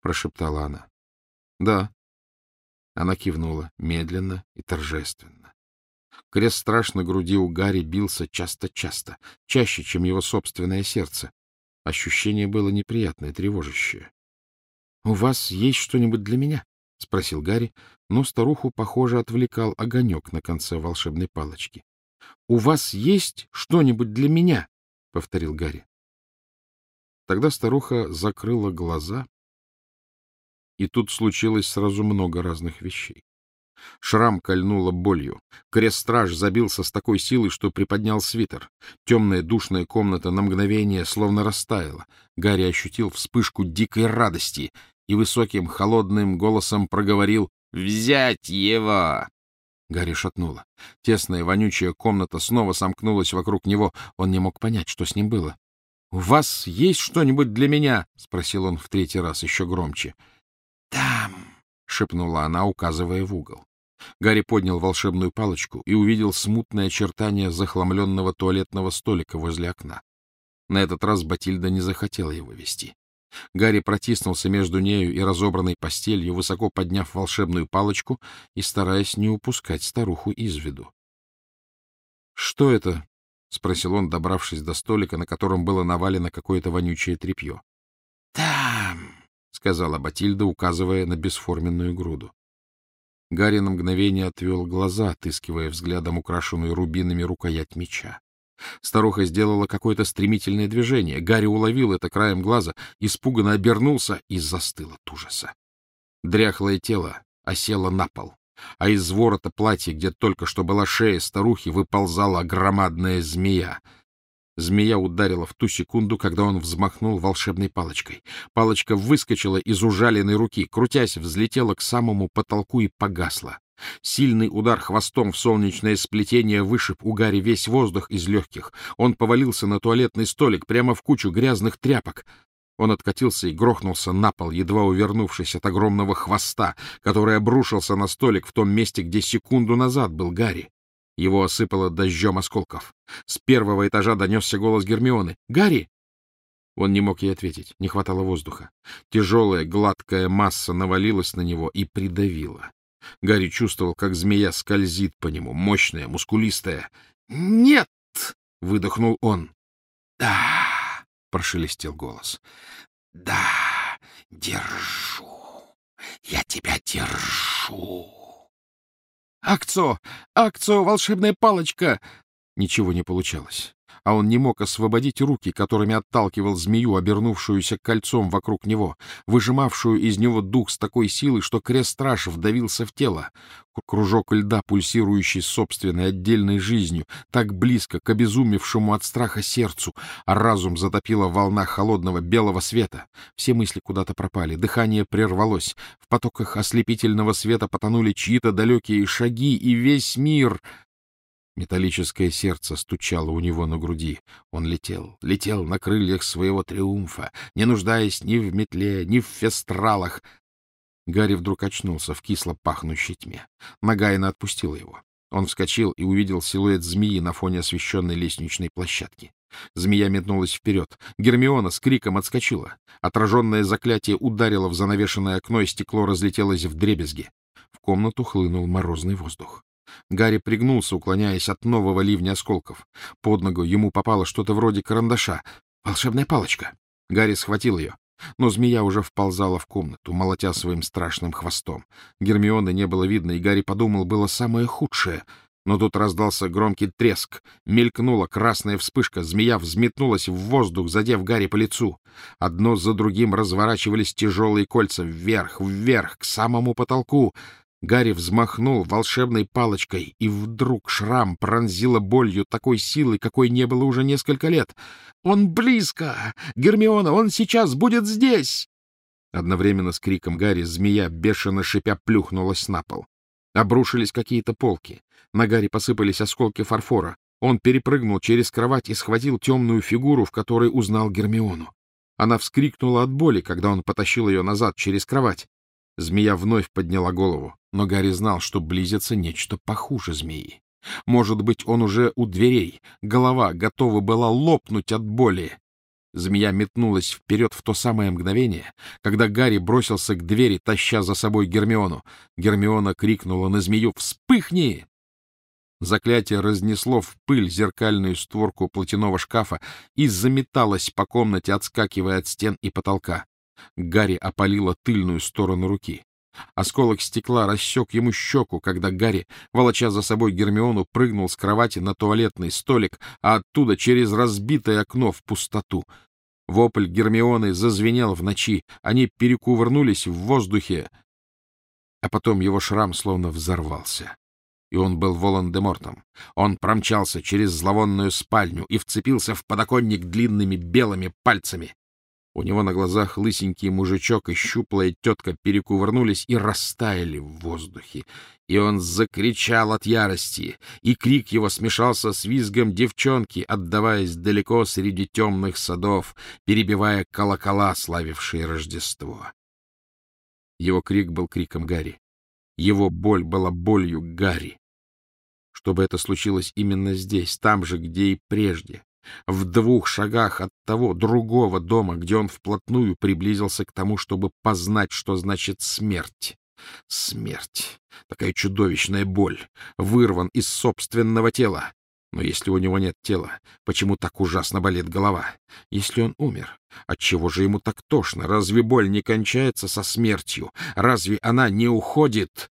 — прошептала она. — Да. Она кивнула медленно и торжественно. Крест страш на груди у Гарри бился часто-часто, чаще, чем его собственное сердце. Ощущение было неприятное, тревожащее. — У вас есть что-нибудь для меня? — спросил Гарри, но старуху, похоже, отвлекал огонек на конце волшебной палочки. — У вас есть что-нибудь для меня? — повторил Гарри. Тогда старуха закрыла глаза, и тут случилось сразу много разных вещей. Шрам кольнуло болью. Крест-страж забился с такой силой, что приподнял свитер. Темная душная комната на мгновение словно растаяла. Гарри ощутил вспышку дикой радости и высоким холодным голосом проговорил «Взять его!» Гарри шатнуло. Тесная вонючая комната снова сомкнулась вокруг него. Он не мог понять, что с ним было. — У вас есть что-нибудь для меня? — спросил он в третий раз, еще громче. — Там, — шепнула она, указывая в угол. Гарри поднял волшебную палочку и увидел смутное очертание захламленного туалетного столика возле окна. На этот раз Батильда не захотела его вести. Гарри протиснулся между нею и разобранной постелью, высоко подняв волшебную палочку и стараясь не упускать старуху из виду. — Что это? — спросил он, добравшись до столика, на котором было навалено какое-то вонючее тряпье. — сказала Батильда, указывая на бесформенную груду. Гарри на мгновение отвел глаза, отыскивая взглядом украшенную рубинами рукоять меча. Старуха сделала какое-то стремительное движение. Гарри уловил это краем глаза, испуганно обернулся и застыл от ужаса. Дряхлое тело осело на пол, а из ворота платья, где только что была шея старухи, выползала громадная змея — Змея ударила в ту секунду, когда он взмахнул волшебной палочкой. Палочка выскочила из ужаленной руки, крутясь, взлетела к самому потолку и погасла. Сильный удар хвостом в солнечное сплетение вышиб у Гарри весь воздух из легких. Он повалился на туалетный столик прямо в кучу грязных тряпок. Он откатился и грохнулся на пол, едва увернувшись от огромного хвоста, который обрушился на столик в том месте, где секунду назад был Гарри. Его осыпало дождем осколков. С первого этажа донесся голос Гермионы. «Гарри!» Он не мог ей ответить, не хватало воздуха. Тяжелая, гладкая масса навалилась на него и придавила. Гарри чувствовал, как змея скользит по нему, мощная, мускулистая. «Нет!» — выдохнул он. «Да!» — прошелестел голос. «Да, держу! Я тебя держу!» «Акцо! Акцо! Волшебная палочка!» Ничего не получалось, а он не мог освободить руки, которыми отталкивал змею, обернувшуюся кольцом вокруг него, выжимавшую из него дух с такой силой, что крест-страж вдавился в тело. Кружок льда, пульсирующий собственной отдельной жизнью, так близко к обезумевшему от страха сердцу, а разум затопила волна холодного белого света. Все мысли куда-то пропали, дыхание прервалось, в потоках ослепительного света потонули чьи-то далекие шаги, и весь мир Металлическое сердце стучало у него на груди. Он летел, летел на крыльях своего триумфа, не нуждаясь ни в метле, ни в фестралах. Гарри вдруг очнулся в кисло пахнущей тьме. Нагайна отпустила его. Он вскочил и увидел силуэт змеи на фоне освещенной лестничной площадки. Змея метнулась вперед. Гермиона с криком отскочила. Отраженное заклятие ударило в занавешенное окно, и стекло разлетелось в дребезги. В комнату хлынул морозный воздух. Гарри пригнулся, уклоняясь от нового ливня осколков. Под ногу ему попало что-то вроде карандаша. Волшебная палочка. Гарри схватил ее. Но змея уже вползала в комнату, молотя своим страшным хвостом. Гермионы не было видно, и Гарри подумал, было самое худшее. Но тут раздался громкий треск. Мелькнула красная вспышка. Змея взметнулась в воздух, задев Гарри по лицу. Одно за другим разворачивались тяжелые кольца вверх, вверх, к самому потолку. Гарри взмахнул волшебной палочкой, и вдруг шрам пронзила болью такой силой, какой не было уже несколько лет. «Он близко! Гермиона, он сейчас будет здесь!» Одновременно с криком Гарри змея, бешено шипя, плюхнулась на пол. Обрушились какие-то полки. На Гарри посыпались осколки фарфора. Он перепрыгнул через кровать и схватил темную фигуру, в которой узнал Гермиону. Она вскрикнула от боли, когда он потащил ее назад через кровать. Змея вновь подняла голову, но Гарри знал, что близится нечто похуже змеи. Может быть, он уже у дверей, голова готова была лопнуть от боли. Змея метнулась вперед в то самое мгновение, когда Гарри бросился к двери, таща за собой Гермиону. Гермиона крикнула на змею «Вспыхни!». Заклятие разнесло в пыль зеркальную створку платяного шкафа и заметалось по комнате, отскакивая от стен и потолка. Гарри опалило тыльную сторону руки. Осколок стекла рассек ему щеку, когда Гарри, волоча за собой Гермиону, прыгнул с кровати на туалетный столик, а оттуда через разбитое окно в пустоту. Вопль Гермионы зазвенел в ночи, они перекувырнулись в воздухе, а потом его шрам словно взорвался. И он был Волан-де-Мортом. Он промчался через зловонную спальню и вцепился в подоконник длинными белыми пальцами. У него на глазах лысенький мужичок и щуплая тетка перекувырнулись и растаяли в воздухе. И он закричал от ярости, и крик его смешался с визгом девчонки, отдаваясь далеко среди темных садов, перебивая колокола, славившие Рождество. Его крик был криком Гарри. Его боль была болью Гарри. Чтобы это случилось именно здесь, там же, где и прежде, в двух шагах от того другого дома, где он вплотную приблизился к тому, чтобы познать, что значит смерть. Смерть. Такая чудовищная боль. Вырван из собственного тела. Но если у него нет тела, почему так ужасно болит голова? Если он умер, отчего же ему так тошно? Разве боль не кончается со смертью? Разве она не уходит?